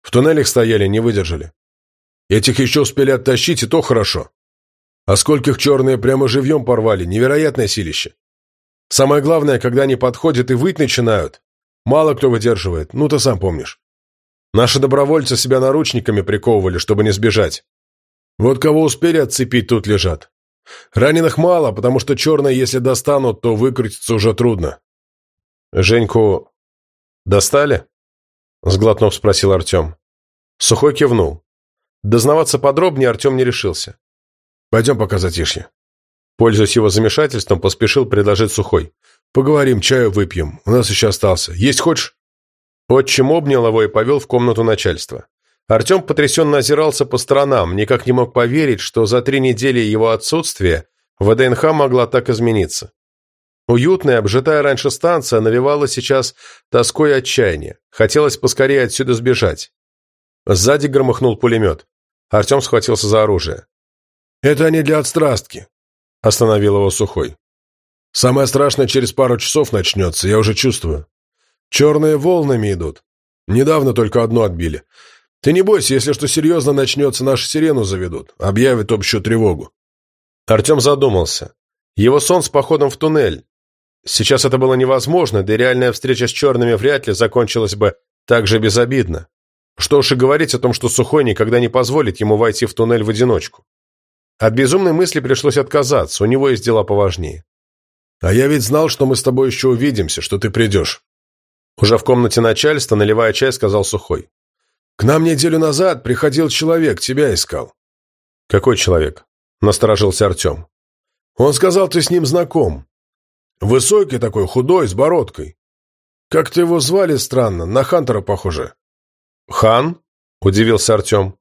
«В туннелях стояли, не выдержали. Этих еще успели оттащить, и то хорошо. А скольких черные прямо живьем порвали, невероятное силище. Самое главное, когда они подходят и выть начинают, мало кто выдерживает, ну ты сам помнишь. Наши добровольцы себя наручниками приковывали, чтобы не сбежать. Вот кого успели отцепить, тут лежат. Раненых мало, потому что черные, если достанут, то выкрутиться уже трудно. «Женьку достали?» Сглотнув, спросил Артем. Сухой кивнул. Дознаваться подробнее Артем не решился. «Пойдем пока затишье». Пользуясь его замешательством, поспешил предложить Сухой. «Поговорим, чаю выпьем. У нас еще остался. Есть хочешь?» Отчим обнял его и повел в комнату начальства. Артем потрясенно озирался по сторонам, никак не мог поверить, что за три недели его отсутствия ВДНХ могла так измениться. Уютная, обжитая раньше станция навевала сейчас тоской и отчаяние. Хотелось поскорее отсюда сбежать. Сзади громыхнул пулемет. Артем схватился за оружие. «Это не для отстрастки», — остановил его Сухой. «Самое страшное через пару часов начнется, я уже чувствую. Черные волнами идут. Недавно только одну отбили. Ты не бойся, если что серьезно начнется, нашу сирену заведут, объявят общую тревогу. Артем задумался. Его сон с походом в туннель. Сейчас это было невозможно, да и реальная встреча с черными вряд ли закончилась бы так же безобидно. Что уж и говорить о том, что Сухой никогда не позволит ему войти в туннель в одиночку. От безумной мысли пришлось отказаться, у него есть дела поважнее. «А я ведь знал, что мы с тобой еще увидимся, что ты придешь». Уже в комнате начальства, наливая чай, сказал Сухой. «К нам неделю назад приходил человек, тебя искал». «Какой человек?» – насторожился Артем. «Он сказал, ты с ним знаком. Высокий такой, худой, с бородкой. Как-то его звали странно, на Хантера похоже». «Хан?» – удивился Артем.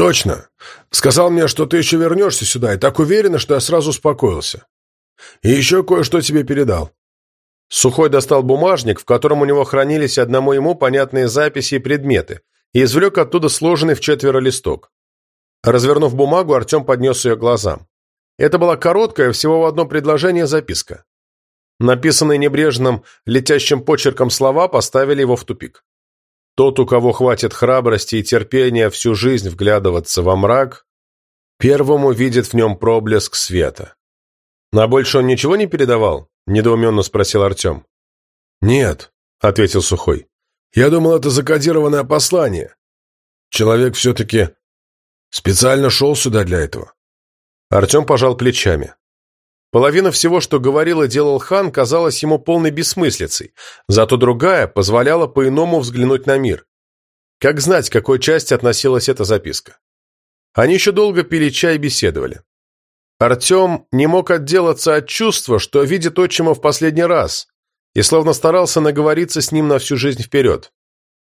«Точно. Сказал мне, что ты еще вернешься сюда, и так уверенно, что я сразу успокоился. И еще кое-что тебе передал». Сухой достал бумажник, в котором у него хранились одному ему понятные записи и предметы, и извлек оттуда сложенный в четверо листок. Развернув бумагу, Артем поднес ее глазам. Это была короткая, всего в одно предложение записка. Написанные небрежным, летящим почерком слова поставили его в тупик. Тот, у кого хватит храбрости и терпения всю жизнь вглядываться во мрак, первому видит в нем проблеск света. «На больше он ничего не передавал?» – недоуменно спросил Артем. «Нет», – ответил Сухой. Я думал, это закодированное послание. Человек все-таки специально шел сюда для этого. Артем пожал плечами. Половина всего, что говорил и делал хан, казалась ему полной бессмыслицей, зато другая позволяла по-иному взглянуть на мир. Как знать, к какой части относилась эта записка? Они еще долго пили чай и беседовали. Артем не мог отделаться от чувства, что видит отчима в последний раз, и словно старался наговориться с ним на всю жизнь вперед.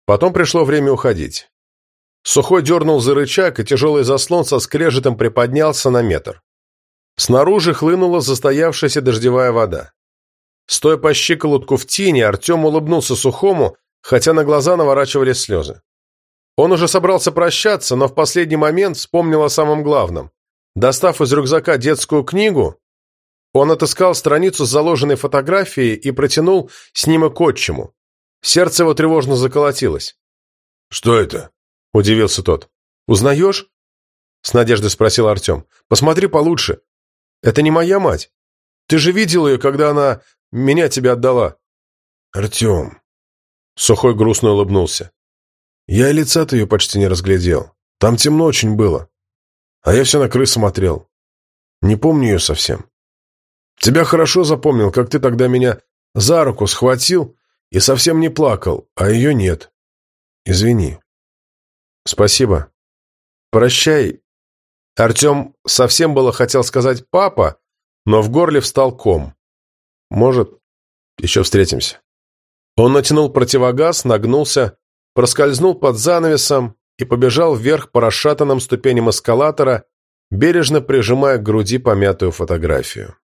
Потом пришло время уходить. Сухой дернул за рычаг, и тяжелый заслон со скрежетом приподнялся на метр. Снаружи хлынула застоявшаяся дождевая вода. Стоя по щиколотку в тени, Артем улыбнулся Сухому, хотя на глаза наворачивались слезы. Он уже собрался прощаться, но в последний момент вспомнил о самом главном. Достав из рюкзака детскую книгу, он отыскал страницу с заложенной фотографией и протянул снимок отчиму. Сердце его тревожно заколотилось. «Что это?» – удивился тот. «Узнаешь?» – с надеждой спросил Артем. «Посмотри получше. Это не моя мать. Ты же видел ее, когда она меня тебе отдала». «Артем...» Сухой грустно улыбнулся. «Я и лица-то ее почти не разглядел. Там темно очень было. А я все на крыс смотрел. Не помню ее совсем. Тебя хорошо запомнил, как ты тогда меня за руку схватил и совсем не плакал, а ее нет. Извини. Спасибо. Прощай. Артем совсем было хотел сказать «папа», но в горле встал ком. Может, еще встретимся. Он натянул противогаз, нагнулся, проскользнул под занавесом и побежал вверх по расшатанным ступеням эскалатора, бережно прижимая к груди помятую фотографию.